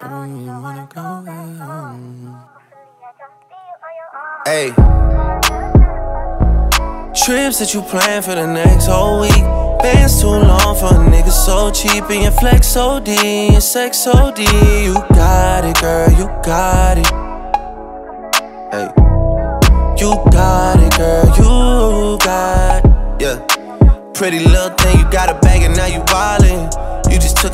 Hey. Trips that you plan for the next whole week. Bands too long for a nigga so cheap. And your flex OD, your sex OD. You got it, girl, you got it. Hey. You got it, girl, you got it. Yeah. Pretty little thing, you got a bag and now you wildin'.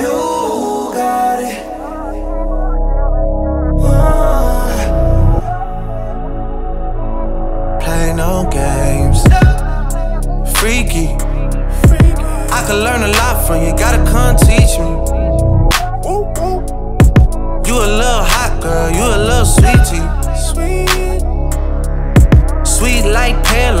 You got it. Uh. Play no games. Freaky. I could learn a lot from you, gotta come teach me. You a little hot girl, you a little sweetie. Sweet. Like Pearland,